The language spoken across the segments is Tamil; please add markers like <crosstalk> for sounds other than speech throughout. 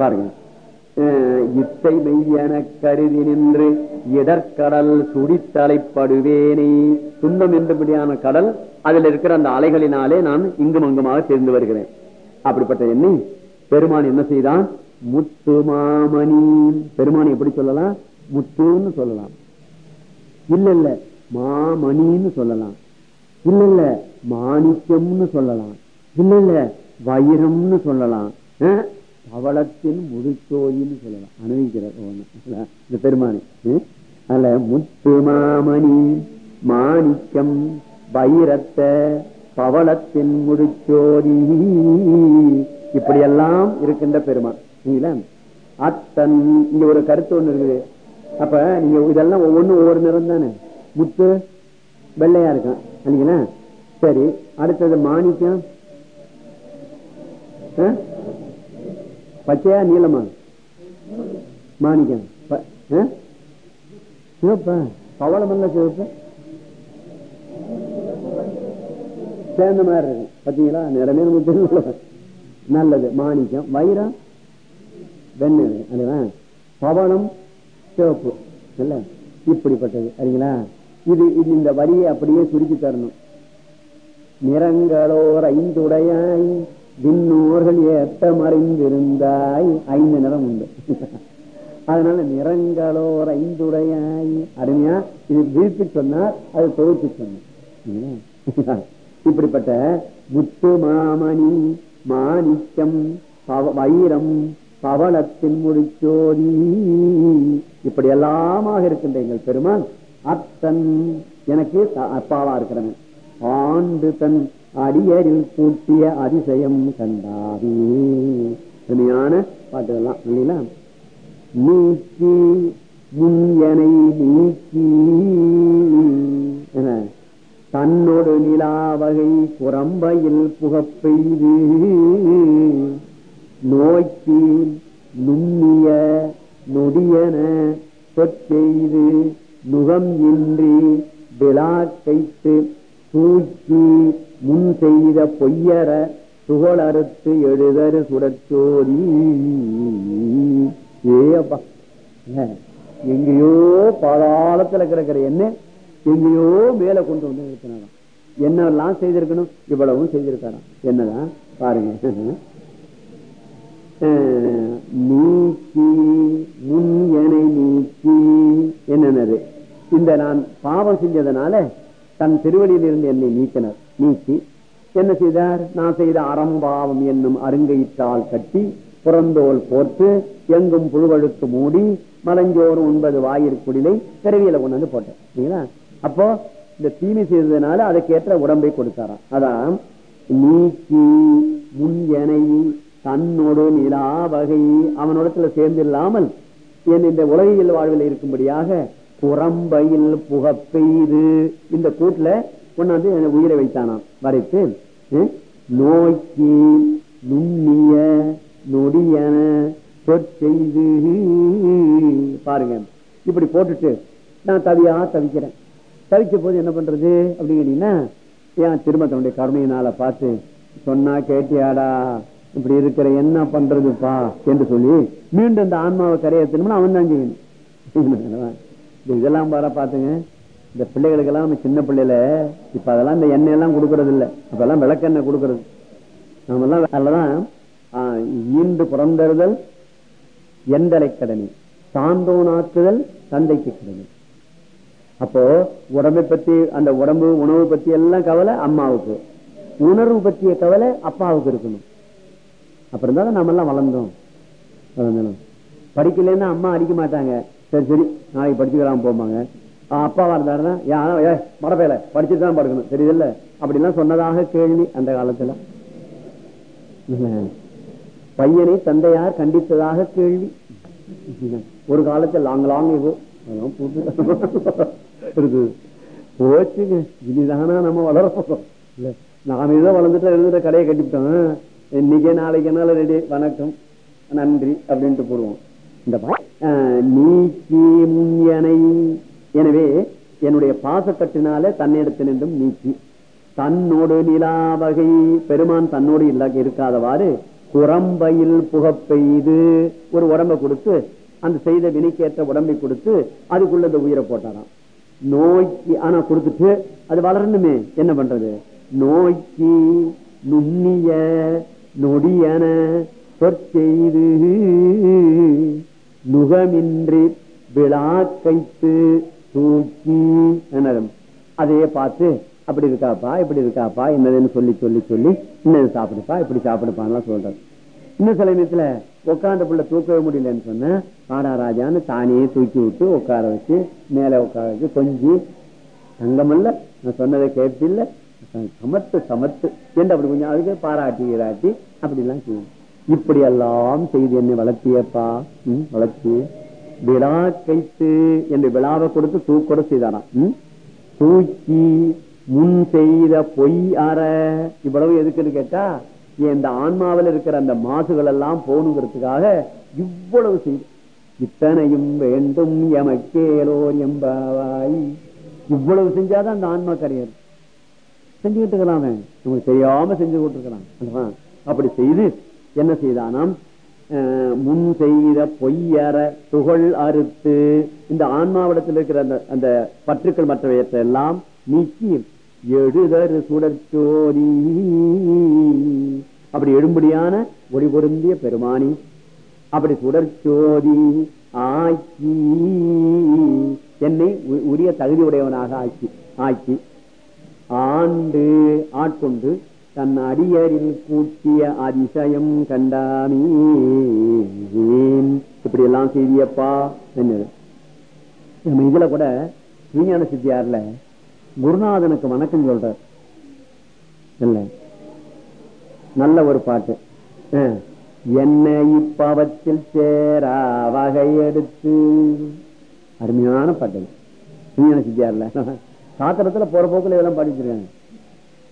பாருங்க. இத்தை மெய்யென கருதி நின்று இடர்கடல் சுடித்தலைப்படுவேனே. துன்பம் என்றபடியான கடல் அதில் இருக்கிற அந்த அலைகளினாலே நான் இங்கும் அங்குமாக தெரிந்து வருகிறேன். அப்படிப்பட்ட என்னை பெருமான் என்ன செய்தான்? முத்து மாமணி. பெருமான் எப்படி சொல்லலாம்? முத்துன்னு சொல்லலாம். இல்ல இல்ல மாமணின்னு சொல்லலாம். இல்ல இல்ல மாணிக்கம்னு சொல்லலாம். இல்ல இல்ல வைரம்னு சொல்லலாம். அஹ், பவளத்தின் சொல்லலாம். அனுபவிக்கிறார் ஒண்ணு. இந்த பெருமானி. அல்ல அதுல முத்து மாமணி மாணிக்கம் வைரத்த பவளத்தின் முழுச்சோதி இப்படியெல்லாம் இருக்கின்ற பெருமான். சரிங்களா? அத்தன் இங்க ஒரு கருத்து ஒண்ணு இருக்குது. அப்ப நீங்க இதெல்லாம் ஒவ்வொன்றும் ஒவ்வொரு நிறம் தானே? முத்து வெள்ளையா இருக்கும் இல்லைங்களா சரி அடுத்தது மாணிக்கம். பச்சையா நீளமா? மாணிக்கம். சிவப்பா? பவளம் இல்ல சிவப்பு? சேர்ந்த மாதிரி இருக்கு. பாத்தீங்களா? நிறமே நமக்கு தெரியல. நல்லது. மாணிக்கம். வைரம்? வெண்ணெய். அதுவா பவளம் சிவப்பு. இல்ல? இப்படிப்பட்டது. சரிங்களா? இது இது இந்த வரியை அப்படியே சுருக்கி தரணும். நிறங்களோர் ஐந்துடையாய் விண்ணோர்கள் ஏத்த மறைந்திருந்தாய். ஐந்து நிறம் உண்டு. அதனால நிறங்களோர் ஐந்துடையாய். அருமையா? இது விரித்து சொன்னார் அது தொகுத்து சொன்னார் இப்படிப்பட்ட முத்து மாமணி மாணிக்கம் பவ- வைரம் பவளத்தின் முடிச்சோதி இப்படி எல்லாமாக இருக்கின்ற எங்கள் பெருமான் அத்தன் எனக்கு அப்பாவா இருக்கிறவன். ஆண்டு தன் அடியரில் கூட்டிய அதிசயம் கண்டாவி. அருமையான பாட்டுகள்லாம் இல்லைங்களா? நீக்கி முன்யனை நீக்கி. என தன்னோடு நிலாவகை புறம்பையில் புகப்பெய்து நோக்கி நுண்ணிய நொடியன சொற்கெய்து நுகம் இன்றி விழாக்கைத்து தூக்கி முன் செய்த பொய்யர துகளறுத்து எழுதரு சுடச்சோதி. ஏப்பா எங்கேயோ பாதாளத்துல கிடக்கிற என்ன எங்கேயோ மேல கொண்டு வந்து நிறுத்தினாராம். என்னெல்லாம் செய்திருக்கணும்? இவ்வளவும் செய்திருக்காராம். என்னதான்? பாருங்க. அஹ், முன் என நீக்கி. என்னன்னது? இந்த நான் பாவம் செஞ்சதுனால தன் திருவடியில் இருந்து என்னை நீக்கினார். நீக்கி என்ன செய்தார்? நான் செய்த அறம்பாவம் என்னும் அருங்கையிட்டால் கட்டி புறந்தோல் போர்த்து எங்கும் புழுவழுக்கு மூடி மலஞ்சோறு ஒன்பது வாயிற்குடிலை பிறவியில கொண்டு வந்து போட்டேன். சரிங்களா? அப்போ இந்த தீமை செய்ததுனால அதுக்கேற்ற உடம்பை கொடுத்தாராம். அதான் நீக்கி முன்யனை தன்னோடு நிலா வகை. அவனோடத்துல சேர்ந்து இல்லாமல் என் இந்த உலகியல் வாழ்வில் இருக்கும்படியாக புறம்பையில் புகப்பெய்து. இந்த கூட்டுல கொண்டாந்து என் உயிரை வைத்தானாம். வரைத்து ம், நோக்கி நுண்ணிய நொடியன சொற்செய்து. பாருங்க. இப்படி போட்டுட்டு நான் தவியா தவிக்கிறேன். தவிச்ச போது என்ன பண்றது அப்படின்னு ஏன் திரும்ப தன்னுடைய கருணையினால பார்த்து சொன்னா கேட்டியாடா இப்படி இருக்கிற என்ன பண்றதுப்பா? என்று சொல்லி மீண்டும் இந்த ஆன்மாவை கரையேற்றணும்னு அவன் தான் செய்யணும். இதெல்லாம் பார பாத்துங்க. இந்த பிள்ளைகளுக்கெல்லாம் நம்ம சின்ன பிள்ளையில இப்ப அதெல்லாம் இந்த எண்ணெய் எல்லாம் கொடுக்கறது இல்ல அப்பெல்லாம் விளக்கெண்ணெய் கொடுக்கறது. நம்ம எல்லாம் அதுலதான் ஆஹ், ஈண்டு புறந்தறுதல் எந்தலை கடனி சாந்தோனாக்குதல் தந்தைக்கு கடனி அப்போ உடம்பை பத்தி அந்த உடம்பு உணவு பத்தி எல்லாம் கவலை அம்மாவுக்கு. உணர்வு பற்றிய கவலை அப்பாவுக்கு இருக்கணும். அப்புறம் தான் நம்ம எல்லாம் வளர்ந்தோம். வளர்ந்தோம். படிக்கலன்னா அம்மா அடிக்க மாட்டாங்க. சரி சரி. நாளைக்கு படிச்சுக்கலாம் போமாங்க அப்பாவா இருந்தாருன்னா ஏன் ஏ மடப்பையில படிச்சுட்டு தான் படுக்கணும். தெரியுதுல்ல? அப்படிலாம் சொன்னதாக கேள்வி அந்த காலத்துல. பையனை தந்தையார் கண்டித்ததாக கேள்வி. ஒரு காலத்துல லாங் லாங் இப்போ இருக்குது. போச்சுங்க. இனிதானா நம்ம வளர இல்ல நாம ஏதோ வளர்ந்துட்டு எழுந்துட்டு கடையை கட்டிவிட்டோம். இன்னைக்கே நாளைக்கு என்னால ரெடி வணக்கம் நன்றி அப்படின்ட்டு போடுவோம். இந்த ஆஹ், நீக்கி முன்யனை. எனவே என்னுடைய பாசக்கட்டினால தன்னிடத்தினின்றும் நீக்கி. தன்னோடு நிலா வகை. பெருமான் தன்னோடு இல்ல இருக்காதவாறு குரம்பையில் புகப்பெய்து ஒரு உடம்பை கொடுத்து அந்த செய்த வினைக்கேற்ற உடம்பை கொடுத்து அதுக்குள்ள இந்த உயிரை போட்டாராம். நோய்க்கு ஆனா கொடுத்துட்டு அது வளரணுமே என்ன பண்றது? நோய்க்கு நுண்ணிய நொடியன சொற்செய்து நுகமின்றி விழாக்கைத்து தூக்கி என்ன அதையே பார்த்து அப்படி இருக்காப்பா இப்படி இருக்காப்பா என்னதுன்னு சொல்லி சொல்லி சொல்லி இன்னது சாப்பிடுப்பா இப்படி சாப்பிடுப்பான்லாம் சொல்றாரு. இன்னும் சில நேரத்துல உட்காந்த பிள்ளை தூக்கவே முடியலன்னு சொன்ன பாடா ராஜான்னு தானே தூக்கி விட்டு உட்கார வச்சு மேல உட்கார வச்சு கொஞ்சி தங்கமல்ல நான் சொன்னதை கேட்டில்ல சமத்து சமத்து என்று அப்படி கொஞ்சம் அதுக்கு பாராட்டி இராட்டி அப்படி எல்லாம் செய்யணும் இப்படி எல்லாம் செய்து என்னை வளர்த்தியப்பா. உம் வளர்த்தி. விழா கைத்து என்று விழாவை கொடுத்து தூக்கோட செய்தாராம். உம் தூக்கி முன் செய்த பொய் அற. இவ்வளவு எதுக்குன்னு கேட்டா இந்த ஆன்மாவில் இருக்கிற அந்த மாசுகள் எல்லாம் போகணுங்கிறதுக்காக இவ்வளவு செய்து. இத்தனையும் வேண்டும் எமக்கேலோர் எம்பாவாய் இவ்வளவு செஞ்சாதான் அந்த ஆன்மா கரையர் செஞ்சுக்கிட்டு இருக்கலாமே. நமக்கு தெரியாம செஞ்சு கொண்டிருக்கலாம் அப்படி செய்து என்ன செய்தானாம்? அஹ், முன் செய்த பொய்யற துகள் அறுத்து இந்த ஆன்மாவிடத்தில் இருக்கிற அந்த அந்த பற்றுக்கள் மற்றவையற்ற எல்லாம் நீக்கி எழுதரு சுடற்சோதி. அப்படி எழும்படியான ஒளி பொருந்திய பெருமானி அப்படி சுடற்சோதி ஆக்கி என்னை உ- உரிய தகுதி உடையவனாக ஆக்கி ஆக்கி ஆண்டு ஆட்கொண்டு தன் அடியரில் கூட்டிய அதிசயம் கண்டாமி இப்படி எல்லாம் செய்தியப்பா என்னது? நம்ம இதுல கூட விஞ்ஞான சித்தியார்ல குருநாதனுக்கு வணக்கம் சொல்றார். இல்ல. நல்ல ஒரு பாட்டு. அஹ். என்னை சேரா வகை எடுத்து அருமையான பாட்டு. விஞ்ஞான சித்தியார்ல. சாத்திரத்துல போற போக்குல இதெல்லாம் பாடிச்சிருக்காங்க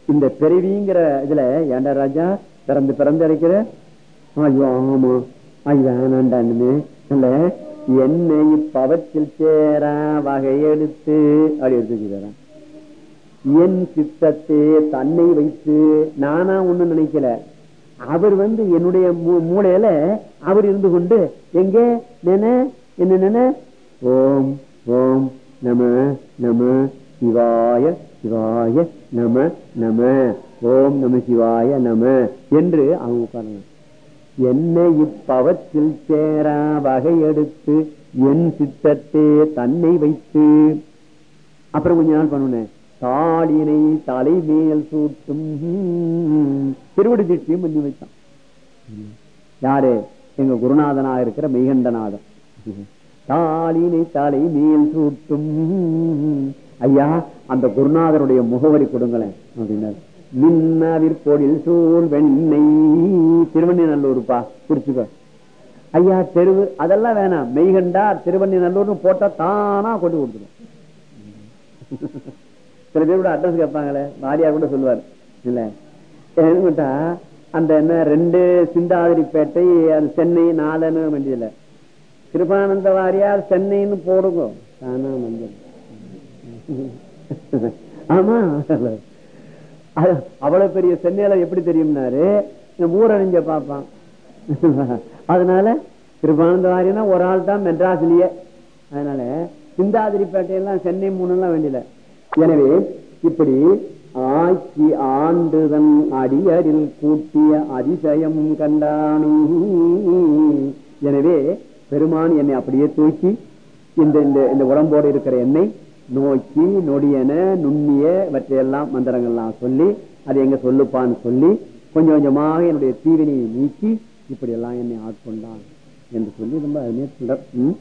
இந்த பிறவிங்கிற இதுல ஏண்டா ராஜா? பிறந்து பிறந்து அடைக்கிற ஐயோ ஆமா. ஐயா வேணாண்டான்னு இல்ல என்னை பவத்தில் சேரா வகை எடுத்து அப்படி எடுத்துக்கிறான் என் சித்தத்தை தன்னை வைத்து நானா ஒண்ணு நினைக்கல. அவர் வந்து என்னுடைய மூ- மூளையில அவர் இருந்து கொண்டு எங்க? நின என்ன நின? ஓம் ஓம் நம நம சிவாய சிவாய நம நம ஓம் நம சிவாய நம என்று அவங்க உட்கார்ந்து என்னை இப்பவத்தில் சேரா வகையெடுத்து என் சித்தத்தே தன்னை வைத்து. அப்புறம் கொஞ்ச நாள் பண்ணுனேன் தாளினை தலைமேல் சூட்டும். திருவடி தீட்சியும் பண்ணி வைத்தான். யாரு? எங்க குருநாதனாக இருக்கிற மெய்கண்டநாதன். தாளினை தலை மேல் சூட்டும். ஐயா அந்த குருநாதருடைய முகவரி கொடுங்களேன் அப்படின்னாரு. மின்னவிற்பொழில் சூழ் வெண்ணெய் திருவண்ணநல்லூர்ப்பா குறிச்சுக்கோ ஐயா தெருவு அதெல்லாம் வேணாம். மெய்கண்டா திருவண்ணிநல்லூர்னு போட்டா தானா கொண்டு கொடுத்துரும். சில பேர் கூட அட்ரஸ் கேட்பாங்களே வாரியார் கூட சொல்லுவார். இல்ல. என்னட்டா கேட்டா அந்த என்ன ரெண்டு சிந்தாதிரிப்பேட்டை அது சென்னை நாலுன்னு வேண்டியதில்லை. கிருபானந்த வாரியார் சென்னைன்னு போடுங்க. தானா வந்துடும் ஆமா. அவ்வளவு பெரிய சென்னையில எப்படி தெரியும்னாரு? ஊரணிஞ்ச பாப்பான். அதனால கிருபானந்த வாரியனா ஒரு ஆள் தான் மெட்ராஸ்லயே. அதனால சிந்தாதிரிப்பேட்டையெல்லாம் சென்னை மூணுலாம் வேண்டியல எனவே இப்படி ஆக்கி ஆண்டுதன் அடியரில் கூட்டிய அதிசயம் கண்டானி. எனவே பெருமான் என்னை அப்படியே தூக்கி இந்த இந்த இந்த உடம்போடு இருக்கிற என்னை நோக்கி நொடியன நுண்ணிய இவற்றையெல்லாம் மந்திரங்கள்லாம் சொல்லி அது எங்க சொல்லுப்பான்னு சொல்லி கொஞ்சம் கொஞ்சமாக என்னுடைய தீவினையை நீக்கி இப்படி எல்லாம் என்னை ஆட்கொண்டான் என்று சொல்லி ரொம்ப அருமையா சொல்ற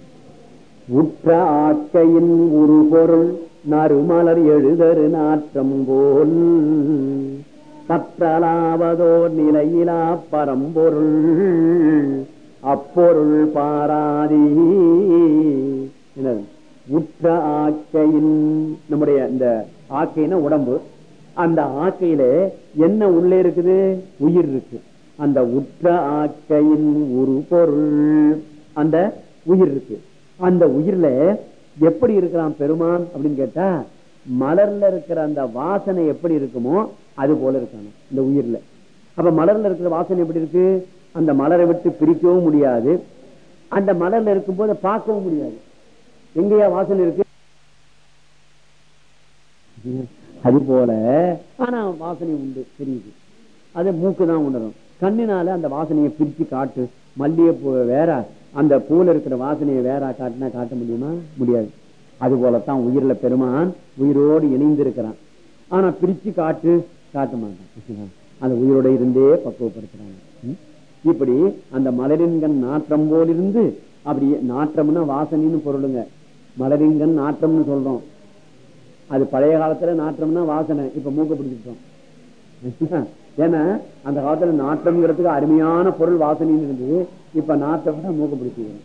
உற்ற ஆக்கையின் ஒரு பொருள் நறுமலர் எழுதரு நாற்றம் போல் கற்றலாவதோர் நிலையிலா பரம்பொருள் அப்பொருள் பாராதி. என்ன உற்ற ஆக்கையின் நம்முடைய இந்த ஆக்கைனா உடம்பு. அந்த ஆக்கையில என்ன உள்ளே இருக்குது? உயிர் இருக்கு. அந்த உற்ற ஆக்கையின் ஒரு பொருள் அந்த உயிர் இருக்கு. அந்த உயிர்ல எப்படி இருக்கிறான் பெருமான் அப்படின்னு கேட்டா மலர்ல இருக்கிற அந்த வாசனை எப்படி இருக்குமோ அது போல இருக்கான இந்த உயிர்ல. அப்ப மலர்ல இருக்கிற வாசனை எப்படி இருக்கு? அந்த மலரை விட்டு பிரிக்கவும் முடியாது. அந்த மலர்ல இருக்கும்போது பார்க்கவும் முடியாது. எங்கேயா வாசனை இருக்கு. அது போல ஆனா வாசனை உண்டு தெரியுது. அது மூக்கு தான் உணரும். கண்ணினால அந்த வாசனையை பிரிச்சு காட்டு. மல்லிகைப்பூ வேற அந்த பூல இருக்கிற வாசனையை வேற காட்டினா காட்ட முடியுமா? முடியாது. அது போலத்தான் உயிரில பெருமான் உயிரோடு இணைந்து இருக்கிறான் ஆனா பிரிச்சு காட்டு காட்ட மாட்டான். அந்த உயிரோட இருந்தே பக்குவப்படுத்துறாங்க. இப்படி அந்த மலரின்கண் நாற்றம் போல் இருந்து அப்படி நாற்றம்னா வாசனைன்னு பொருளுங்க. மலரிங்கன் நாற்றம்னு சொல்றோம். அது பழைய காலத்துல நாற்றம்னா வாசனை. இப்ப மூக்க பிடிச்சிட்டோம் <laughs> ஏன்னா அந்த காலத்துல நாற்றம்ங்கிறதுக்கு அருமையான பொருள் வாசனைன்னு இருந்தது இப்ப நாற்றம்னா மூக்க பிடிச்சிக்கிறோம்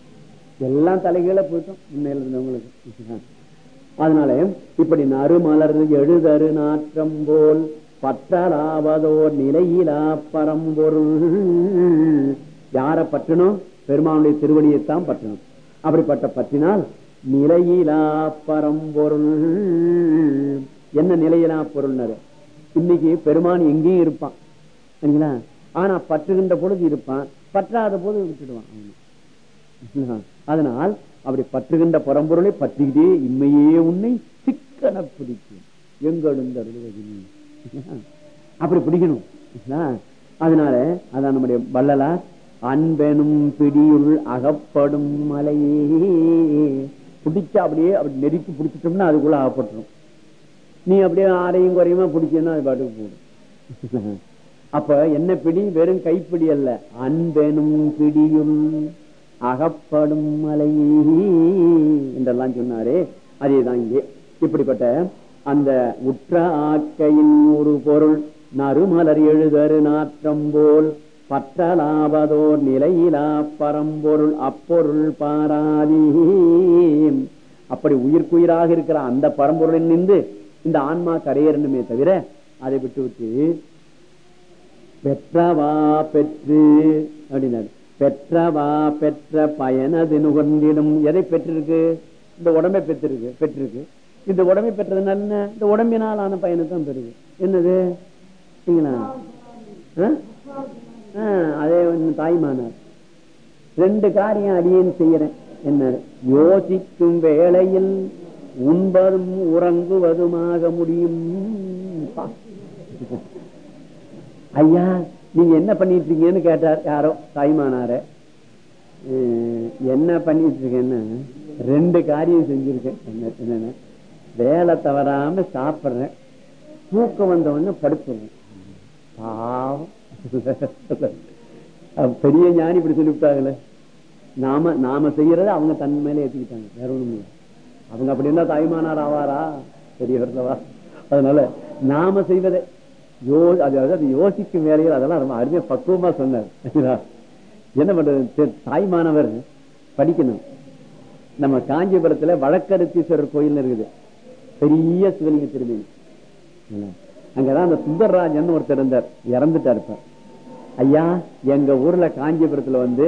எல்லாம் தலைகீழ போயிட்டோம். முன்னையில இருந்தவங்களுக்கு. <laughs> அதனால இப்படி நறுமலர் எழுதரு நாற்றம் போல் பற்றலாவதோர் நிலையிலா பரம்பொருள். யார பற்றணும் பெருமானுடைய திருவடியைத்தான் பற்றணும் அப்படிப்பட்ட பற்றினால் நிலையிலா பரம்பொருள் என்ன நிலையிலா பொருள்னாரு இன்னைக்கு பெருமான் எங்கேயும் இருப்பான். சரிங்களா? ஆனா பற்றுகின்ற பொழுது இருப்பான். பற்றாத போது விட்டுடுவான் அதனால் அப்படி பற்றுகின்ற பரம்பொருளை பற்றிக்கிட்டே இம்மையே உன்னை சிக்கன பிடிக்கும். எங்கெழுந்த அப்படி பிடிக்கணும். அதனால அதான் நம்முடைய வள்ளலார் அன்பெனும் பிடியுள் அகப்படும் மலையே பிடிச்சா அப்படியே அப்படி நெருக்கி பிடிச்சிட்டோம்னா அதுக்குள்ள அகப்பட்டுரும் நீ அப்படியே ஆரையும் குறையுமா பிடிச்சேன்னா அது பாட்டுக்கு போடும் <laughs> அப்ப என்ன பிடி? வெறும் கைப்பிடி அல்ல. அன்பெனும் பிடியுள் அகப்படும் மலையே என்றெல்லாம் சொன்னாரே. அதேதான் இங்கே. இப்படிப்பட்ட அந்த உற்ற ஆக்கையின் ஒரு பொருள் நறுமலர் எழுதரு நாற்றம் போல் பற்றலாவதோர் நிலையிலா பரம்பொருள் அப்பொருள் பாராதி. அப்படி உயிர்க்குயிராக இருக்கிற அந்த பரம்பொருளில் நின்று இந்த ஆன்மா கரையேறணுமே தவிர அதை விட்டு விட்டு பெற்றவா பெற்று அப்படின்னாரு. பெற்றவா பெற்ற பயனது நுகர்ந்திடும். எதை பெற்றிருக்கு? இந்த உடம்பை பெற்றிருக்கு பெற்றிருக்கு. இந்த உடம்பை பெற்றதுனால என்ன? இந்த உடம்பினால் ஆன பயனை தான் பெறுது. என்னது? சரிங்களா? ஆ? அதே வந்து தாய்மானார். ரெண்டு காரியம் அடியேன் செய்யறேன் என்ன யோசிக்கும் வேளையில் உண்பதும் உறங்குவதுமாக முடியும். ஐயா நீங்க என்ன பண்ணிட்டு இருக்கீங்கன்னு கேட்டார் யாரோ தாய்மானார. என்ன பண்ணிட்டு இருக்கேன்னு ரெண்டு காரியம் செஞ்சிருக்கேன். என்ன என்னென்ன? வேலை தவறாம சாப்பிடுறேன். தூக்கம் வந்த உடனே படுத்துறேன். பாவம். <laughs> பெரிய ஞானி இப்படி சொல்லிவிட்டாங்களே. நாம நாம செய்யறதை அவங்க தன் மேல ஏத்துக்கிட்டாங்க. வேற ஒண்ணும் இல்லை. அவங்க அப்படி இருந்தா தாய்மானார் ஆவாரா? பெரியவர்களவா அதனால நாம செய்வதை யோ அது அதாவது யோசிக்கும் வேலைகள் அதெல்லாம் ரொம்ப அருமையா பக்குவமா சொன்னார். என்ன பண்றது? தாய்மானவர் படிக்கணும். நம்ம காஞ்சிபுரத்துல வழக்கருத்தீஸ்வரர் கோயில் இருக்குது. பெரிய சிவலிங்க திருமணி அங்கதான் அந்த சுந்தரராஜன் ஒருத்தர் இருந்தார். இறந்துட்டார் இப்ப. ஐயா எங்க ஊர்ல காஞ்சிபுரத்துல வந்து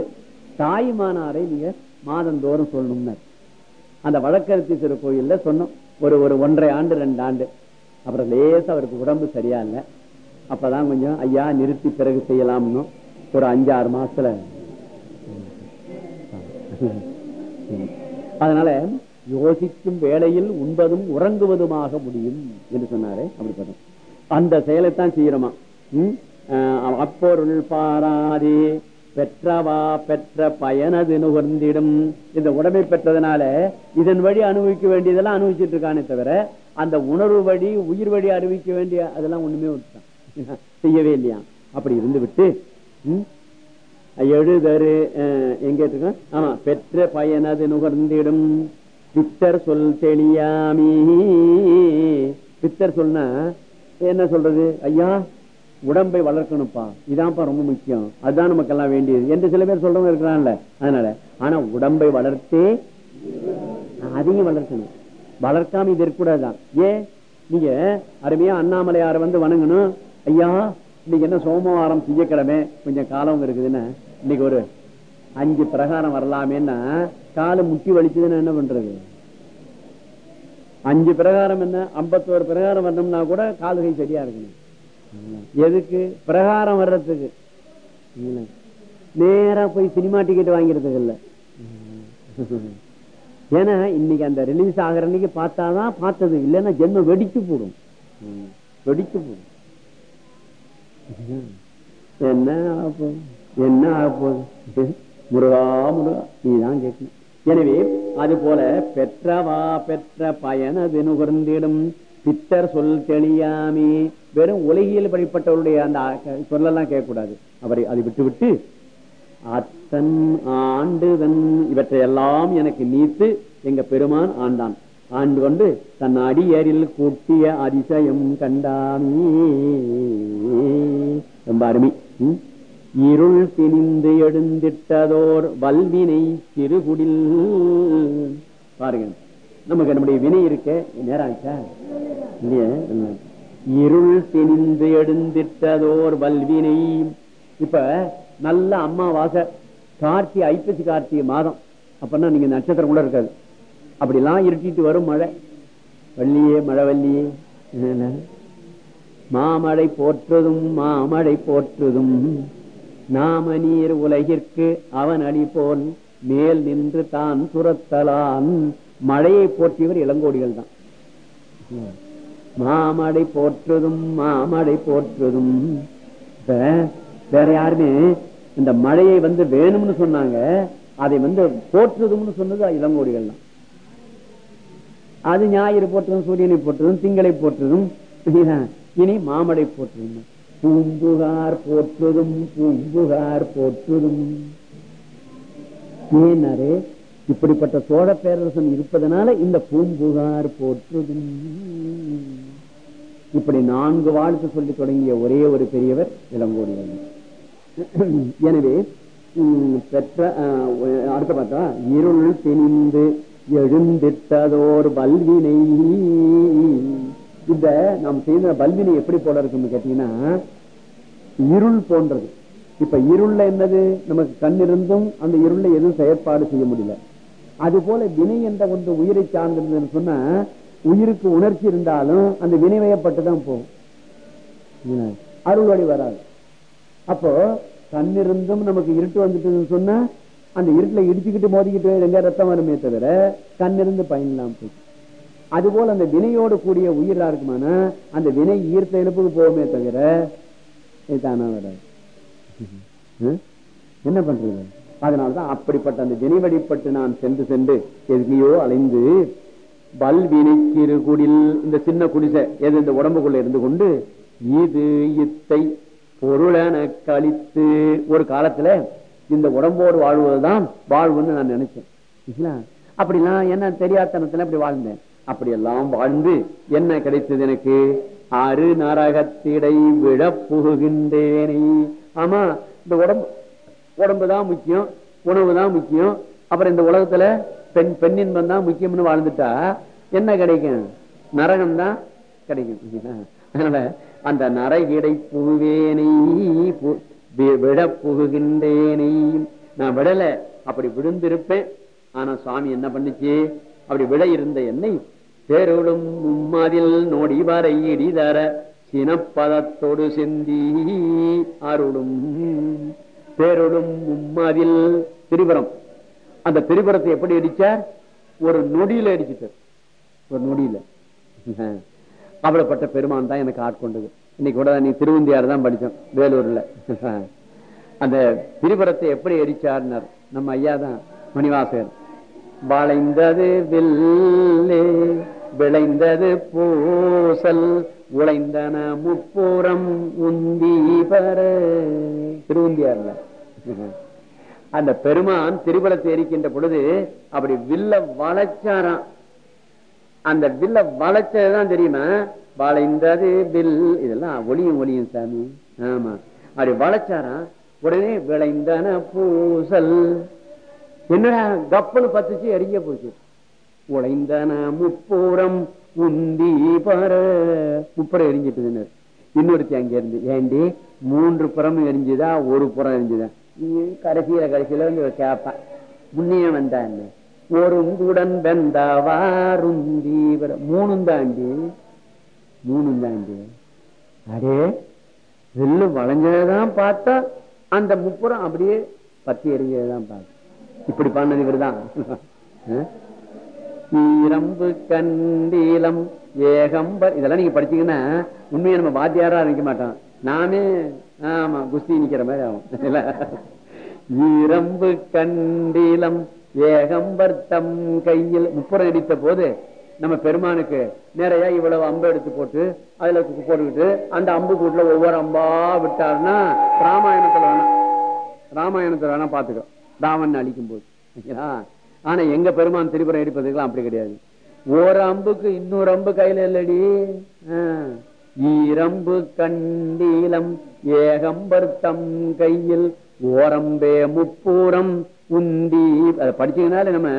தாய்மானாரை நீங்க மாதந்தோறும் சொல்லணும்னார். அந்த வழக்கரத்தீஸ்வரர் கோயில்ல சொன்னோம் ஒரு ஒரு ஒன்றரை ஆண்டு ரெண்டு ஆண்டு. அப்புறம் லேச அவருக்கு உடம்பு சரியா இல்லை அப்பதான் கொஞ்சம் ஐயா நிறுத்தி பிறகு செய்யலாம்னு ஒரு அஞ்சு ஆறு மாசத்துல. அதனால யோசிக்கும் வேளையில் உண்பதும் உறங்குவதுமாக முடியும் என்று சொன்னாரே அப்படிப்பட்ட அந்த செயலைத்தான் செய்யறோமா அப்பொருள் பாராதி பெற்றவா பெற்ற பயனது நுகர்ந்திடும். இந்த உடமை பெற்றதுனால இதன் வழி அனுபவிக்க வேண்டியதெல்லாம் அனுபவிச்சுட்டு இருக்கானே தவிர அந்த உணர்வு வழி உயிர் வழி அனுபவிக்க வேண்டிய அதெல்லாம் ஒண்ணுமே விட்டுட்டான் செய்யவே இல்லையா? அப்படி இருந்து விட்டு எழுதரு அஹ், எங்க இருக்கோம் ஆமா பெற்ற பயனது நுகர்ந்திடும். பித்தர் சொல் தெளியாமி. பித்தர் சொன்னா என்ன சொல்றது? ஐயா உடம்பை வளர்க்கணும்ப்பா. இதான்ப்பா ரொம்ப முக்கியம். அதுதான் நமக்கெல்லாம் வேண்டியது. என்று சில பேர் சொல்றவங்க இருக்கிறான்ல அதனால ஆனா உடம்பை வளர்த்தே அதையும் வளர்க்கணும். வளர்க்காம இது இருக்கக்கூடாதுதான். ஏன் நீங்க அருமையா அண்ணாமலையார வந்து வணங்கணும். ஐயா இன்னைக்கு என்ன சோமவாரம் திங்கக்கிழமை? கொஞ்சம் காலம் இருக்குதுன்னு இன்னைக்கு ஒரு அஞ்சு பிரகாரம் வரலாமேன்னா காலை முட்டி வலிச்சதுன்னு என்ன பண்றது? அஞ்சு பிரகாரம் என்ன? ஐம்பத்தோரு பிரகாரம் வரணும்னா கூட காலுகை சரியா இருக்கணும். எதுக்கு? பிரகாரம் வர்றதுக்கு. நேரா போய் சினிமா டிக்கெட் வாங்கிறதுக்கு இல்ல. ஏன்னா இன்னைக்கு அந்த ரிலீஸ் ஆகிற அன்னைக்கு பார்த்தாதான் பார்த்தது. இல்லைன்னா ஜென்மம் வெடிச்சு போடும். வெடிச்சு போடும். என்ன ஆகும் என்ன ஆகப்போகுது முருகா முருகா நீதான் கேட்கணும். எனவே அது போல பெற்றவா பெற்ற பயனது நுகர்ந்திடும். பித்தர் சொல் தெளியாமே. வெறும் உலகியல் படிப்பட்டவருடைய அந்த சொல்லெல்லாம் கேட்கக்கூடாது. அவரை அதை விட்டு விட்டு அத்தன் ஆண்டுதன் இவற்றையெல்லாம் எனக்கு நீத்து எங்க பெருமான் ஆண்டான். ஆண்டு கொண்டு தன் அடியரில் கூட்டிய அதிசயம் கண்டாமே ரொம்ப அருமை. இருள் திணிந்து எழுந்திட்டதோர் வல்வினை சிறுகுடில். பாருங்க. நமக்கு நம்முடைய வினை இருக்க? நேரம் ஆச்சா இல்லையா. இருள் திணிந்து எடுந்திட்டதோர் வல்வினை. இப்ப நல்ல அம்மாவாசை கார்த்தி ஐப்பசி கார்த்திகை மாதம். அப்பன்னா நீங்க நட்சத்திரம் கூட இருக்காது. அப்படிலாம் இருட்டிட்டு வரும் மழை. வள்ளியே மழை வள்ளியே மாமழை போற்றுதும் மாமழை போற்றுதும். நாம நீர் உலகிற்கு அவன் அடி போல் மேல் நின்று தான் துரத்தலான். மழையை போற்றியவர் இளங்கோடிகள் தான். மாமடை போற்றுதும் மாமடை போற்றுதும். வேற யாருமே இந்த மழையை வந்து வேணும்னு சொன்னாங்க அதை வந்து போற்றுதும்னு சொன்னது இளங்கோடிகள் தான். அது ஞாயிறு போற்றதும் சூரியனை போற்றதும் திங்களை போற்றதும். இனி மாமடை போற்றதும். பூம்புகார் போற்றுதும் பூம்புகார் போற்றுதும். ஏனாரு இப்படிப்பட்ட சோழ பேரரசன் இருப்பதனால இந்த பூம்புகார் போற்றுதும் இப்படி நான்கு வாழ்த்து சொல்லி தொடங்கிய ஒரே ஒரு பெரியவர் இளங்கோடிகள். எனவே உம், பெற்ற அடுத்த பார்த்தா இருள் திணிந்து எழுந்திட்டதோர் பல்வினை. இந்த நாம் செய்த பல்வினை எப்படி போல இருக்குன்னு கேட்டீங்கன்னா இருள் போன்றது. இப்ப இருள்ல என்னது? நமக்கு கண் இருந்தும் அந்த இருள்ல எதுவும் செயற்பாடு செய்ய முடியல. அது போல வினை என்ற ஒன்று உயிரை சார்ந்திருந்ததுன்னு சொன்னா உயிருக்கு உணர்ச்சி இருந்தாலும் அந்த வினைவயப்பட்டுதான் போகும். அருள் வழி வராது. அப்போ கண்ணிருந்தும் நமக்கு இருட்டு வந்துட்டுன்னு சொன்னா அந்த இருட்டுல இடிச்சுக்கிட்டு மோதிக்கிட்டு எங்க ரத்தம் வருமே தவிர கண்ணிருந்து பயன் அது போல அதுபோல அந்த வினையோடு கூடிய உயிரா இருக்குமானா அந்த வினை ஈர்த்த இழப்புக்கு போகுமே தவிர இது தானா வராது. <laughs> ஹம்? என்ன பண்றது? அதனாலதான் அப்படிப்பட்ட அந்த வினை வழிபட்டு நான் சென்று சென்று எதுக்கையோ அலைந்து வல்வினை குடில் இந்த சின்ன குடிசை எது இந்த உடம்புக்குள்ள இருந்து கொண்டு இது இத்தை பொருளென கழித்து ஒரு காலத்துல இந்த உடம்போடு வாழ்வதுதான் வாழ்வுன்னு நான் நினைச்சேன். அப்படிலாம் என்ன தெரியாதனத்துல அப்படி வாழ்ந்தேன். அப்படியெல்லாம் வாழ்ந்து என்ன கிடைத்தது எனக்கு? அரு நரகத்திடை விழ புகுகின்றேனே. ஆமா இந்த உடம்பு உடம்பு தான் முக்கியம் உணவு தான் முக்கியம். அப்புறம் இந்த உலகத்துல பெண் பெண்ணின்பம் தான் முக்கியம்னு வாழ்ந்துட்டா என்ன கிடைக்கும்? நரகம் தான் கிடைக்கும். அதனால அந்த நரகிடை புகுவேனை பு- புகுகின்றேனை. நான் விடல அப்படி விழுந்திருப்பேன். ஆனா சுவாமி என்ன பண்ணுச்சு? அப்படி விட இருந்த என்னை தேருளும் மும்மதில் நொடி வரை இடிதர சினப்பதத்தோடு செந்தி அருளும். பேரொழும் மும்மதில் திரிபுரம். அந்த திரிபுரத்தை எப்படி அடிச்சார் ஒரு நொடியில அடிச்சுட்டார் ஒரு நொடியில. <laughs> அப்படிப்பட்ட பெருமான் தான் எனக்கு ஆட்கொண்டது. இன்னைக்கு கூட நீ திருவந்தியார் தான் படிச்சோம் வேலூர்ல. <laughs> அந்த திரிபுரத்தை எப்படி அடிச்சார்னார் நம்ம ஐயா தான் மணிவாசகர். வளைந்தது வில்லே விளைந்தது பூசல் உழைந்தன முப்புறம் உந்தி பர திருவந்தியார்ல. <laughs> அந்த பெருமான் திரிபுரத்தை எரிக்கின்ற பொழுது அப்படி வில்ல வளைச்சாராம். அந்த வில்ல வளைச்சதுதான் தெரியுமா? வளைந்தது வில். இதெல்லாம் ஒளியும் ஒளியும் சாமி. ஆமா. அப்படி வளைச்சாராம். உடனே விளைந்தன பூசல். என்னடா கப்பல் பத்துச்சு எரிய போச்சு. உழைந்தன முப்புறம் உந்தி பர முப்புறம் எரிஞ்சிட்டு இன்னொருத்தி அங்க இருந்து ஏண்டி மூன்று புறமும் எரிஞ்சுதா ஒரு புறம் எரிஞ்சுதான் கடைசியில கடைசியில வந்து கேப்பான் முன்னே வந்தான்னு ஒரு உங்குடன் வெந்தவாருந்தி மூணும் தாண்டி மூணும் தாண்டி அடே வெள்ளு வளைஞ்சதான் பார்த்தா அந்த முப்புறம் அப்படியே பத்தி எரிஞ்சதான் பாரு இப்படி பண்ணது இவர் தான் ஈரம்பு கண்டீலம் ஏகம்பர் இதெல்லாம் நீங்க படிச்சீங்கன்னா உண்மையை நம்ம வாத்தியாரா நினைக்க மாட்டோம் நாமே ஆமா குஸ்தி நிக்கிற மாதிரி ஆகும். இரம்பு கண்டிலம் கண்டீலம் ஏகம்பர் தம் கையில். முப்புறம் அடித்த போது நம்ம பெருமானுக்கு நிறைய இவ்வளவு அம்பு எடுத்து போட்டு அதுல போட்டுக்கிட்டு அந்த அம்பு கூட்டுல ஒவ்வொரு அம்பா விட்டாருன்னா ராமாயணத்துல வேணா ராமாயணத்துல வேணா பாத்துக்கோ. ராமன் அழிக்கும் போது. ஆனா எங்க பெருமான் திரிபுரம் எடுப்பதுக்கெல்லாம் அப்படி கிடையாது. ஒரு அம்புக்கு இன்னொரு அம்பு கையில இல்லடி. ஈரம்பு கண்டீலம் ஏகம்பருத்தம் கையில் ஓரம்பே முப்பூரம் உந்தி. அதை படிச்சீங்கனாலே நம்ம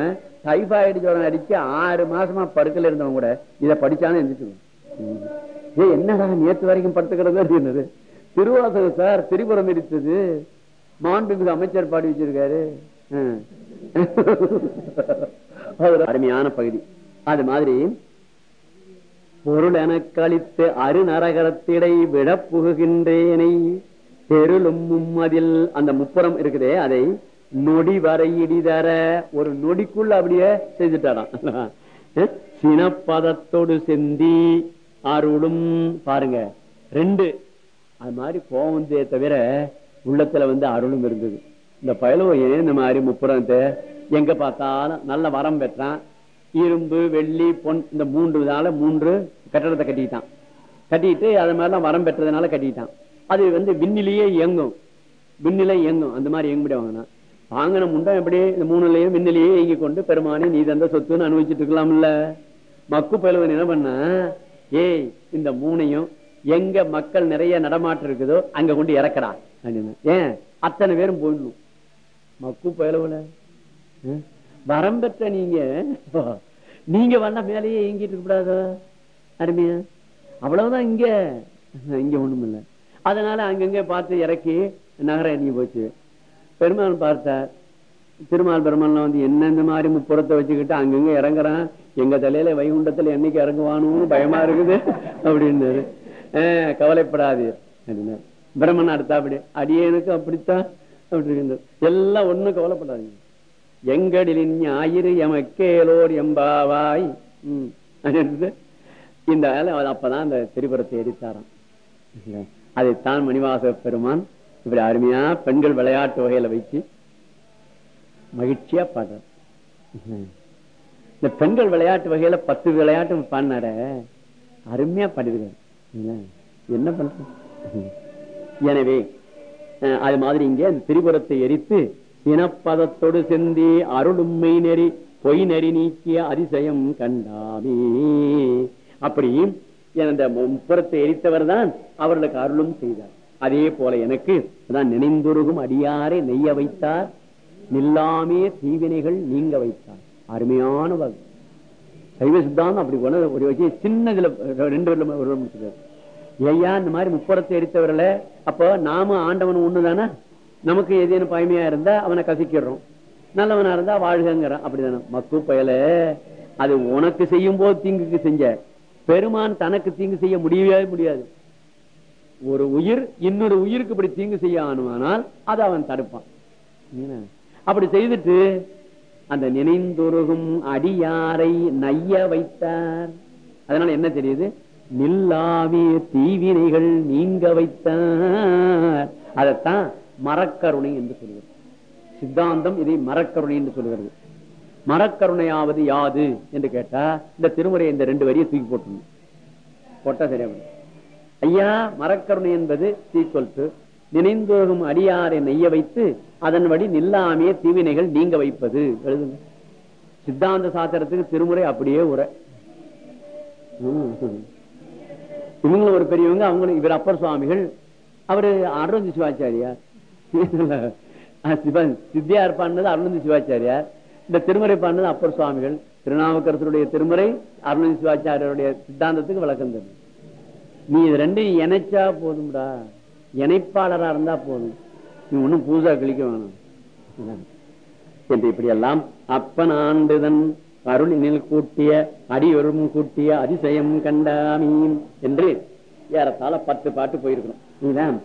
டைஃபாய்டு ஜோரம் அடிச்சு ஆறு மாசமா படுக்கல இருந்தவங்க கூட இதை படிச்சாலும் எந்திரிச்சுக்கணும் ஏ என்னடா நேற்று வரைக்கும் படுத்துக்கிறது அப்படின்னது? திருவாசகம் சார் திரிபுரம் இருந்தது மாண்புமிகு அமைச்சர் பாடி வச்சிருக்காரு. அருமையான பகுதி. அது மாதிரி பொருள் என கழித்து அருநரகரத்திடை விட புகுகின்றேனை பெருளும் மும்மதில் அந்த முப்புறம் இருக்குதே அதை நொடி வரை இடிதர ஒரு நொடிக்குள்ள அப்படியே செஞ்சுட்டாராம். <laughs> சினப்பதத்தோடு செந்தி அருளும் பாருங்க ரெண்டு. அது மாதிரி கோவம் செய்ய தவிர உள்ளத்துல வந்து அருளும் இருந்தது. இந்த பயலுவ ஏன் இந்த மாதிரி முப்புறத்தை எங்க பார்த்தாலும் நல்ல வரம் பெற்றான். இரும்பு வெள்ளி பொன் இந்த மூன்று மூன்று கட்டடத்தை கட்டிட்டான். கட்டிட்டு அது மாதிரிலாம் வரம் பெற்றதுனால கட்டிட்டான். அது வந்து விண்ணிலேயே இயங்கும். விண்ணிலே இயங்கும். அந்த மாதிரி இயங்க முடியாது வாங்கினா. வாங்கின முண்டம் எப்படி இந்த மூணுலையும் விண்ணிலேயே இயங்கி கொண்டு பெருமானி நீ தந்த சொத்துன்னு அனுபவிச்சுட்டு இருக்கலாம்ல. மக்கு பயிலுவன் என்ன பண்ண? ஏய் இந்த மூணையும் எங்க மக்கள் நிறைய நடமாட்டம் இருக்குதோ அங்க கொண்டு இறக்குறான் அப்படின்னு. ஏன்? அத்தனை பேரும் போயிடணும். மக்கு பயலவுல? வரம் பெற்ற நீங்க. நீங்க வந்த மேலேயே இயங்கிட்டு இருக்க கூடாதோ அருமையா? அவ்வளவுதான் இங்க. இங்க ஒண்ணும் இல்ல அதனால அங்கங்க பார்த்து இறக்கி நகரம் இறங்கி போச்சு. பெருமாள் பார்த்தார். திருமால் பெருமாள் வந்து என்னென்ன மாதிரி முப்புறத்தை வச்சுக்கிட்டு அங்கங்க இறங்குறான்? எங்க தலையில வைகுண்டத்துல என்னைக்கு இறங்குவானுன்னு பயமா இருக்குது. அப்படின்னாரு. ஆஹ் கவலைப்படாது அப்படின்னா பிரம்மன் அடுத்தா அப்படி அடியனுக்கு அப்படித்தான். அப்படி இருந்தது எல்லாம் ஒண்ணும் கவலைப்படாதீங்க. எங்கடிலின் ஞாயிறு எமக்கேலோர் எம்பாவாய். இந்த அப்பதான் அந்த திரிபுரத்தை எரித்தாராம். அதைத்தான் மணிவாச பெருமான். இப்படி அருமையா பெண்கள் விளையாட்டு வகையில வச்சு மகிழ்ச்சியா பாடுறார். இந்த பெண்கள் விளையாட்டு வகையில பத்து விளையாட்டு பாடினார. அருமையா பாடிருக்காரு? என்ன பண்ற எனவே அது மாதிரி இங்கே அந்த திரிபுரத்தை எரித்து இனப்பதத்தோடு செந்தி அருளும்மை நெறி பொய் நெறி நீக்கிய அதிசயம் கண்டாமே அப்படி அந்த முப்புறத்தை எரித்தவர் தான் அவர்களுக்கு அருளும் செய்தார் அதே போல எனக்கு அதான் நினைந்துருகும் அடியாரை நெய்ய வைத்தார் நில்லாமே தீவினைகள் நீங்க வைத்தார் அருமையான வகை சைவ சித்தாந்தம் அப்படி கொண்டு ஒரு வச்சு சின்னதுல ரெண்டு ஒரு ஐயா இந்த மாதிரி முப்புறத்தை எரித்தவர்கள அப்போ நாம ஆண்டவன் ஒண்ணுதானே நமக்கு ஏதேனும் பயமையா இருந்தா அவனை கசிக்கிறோம் நல்லவனா இருந்தா வாழ்கங்கிறான். அப்படிதானே. மக்கு பயல. அது உனக்கு செய்யும் போது தீங்குக்கு செஞ்ச. பெருமான் தனக்கு தீங்கு செய்ய முடியவே முடியாது. ஒரு உயிர் இன்னொரு உயிருக்கு இப்படி தீங்கு செய்ய ஆனுமானால் அதை அவன் தடுப்பான். என்ன? அப்படி செய்துட்டு அந்த நினைந்துருகும் அடியாரை நைய வைத்தார். அதனால என்ன தெரியுது? நில்லாவிய தீவினைகள் நீங்க வைத்தார். அதைத்தான் மரக்கருணை என்று சொல்கிறது. சித்தாந்தம் இதை மரக்கருணை என்று சொல்கிறது. மரக்கருணையாவது யாது என்று கேட்டா இந்த திருமுறை இந்த ரெண்டு வரியை தூக்கி போட்டு போட்டா சரியா ஐயா மரக்கருணை என்பது சீக்கொல்ட்டு நினைந்தோகும் அடியாரை நெய்ய வைத்து அதன்படி நில்லாமே தீவினைகள் நீங்க வைப்பது. எழுதுங்க. சித்தாந்த சாத்திரத்துக்கு திருமுறை அப்படியே உரை. இவங்களும் ஒரு பெரியவங்க அவங்களும் இவர் அப்பர் சுவாமிகள். அவரு அருணந்தி சிவாச்சாரியார். அஹ் சிவன் சித்தியார் பாண்டது அருணந்தி சிவாச்சாரியார். இந்த திருமுறை பாடினது அப்பர் சுவாமிகள். திருநாவுக்கரசருடைய திருமுறை அருணந்தி சிவாச்சாரியருடைய சித்தாந்தத்துக்கு விளக்கம் தரும். நீ இது ரெண்டையும் இணைச்சா போதும்டா. இணைப்பாளரா இருந்தா போதும். நீ ஒண்ணும் பூசா கழிக்க வேணும். என்று இப்படி எல்லாம் அப்பன் ஆண்டுதன் அருளினில் கூட்டிய அடியொரும் கூட்டிய அதிசயம் கண்டாமீன் என்று ஏறத்தாழ பத்து பாட்டு போயிருக்கணும். இதுதான்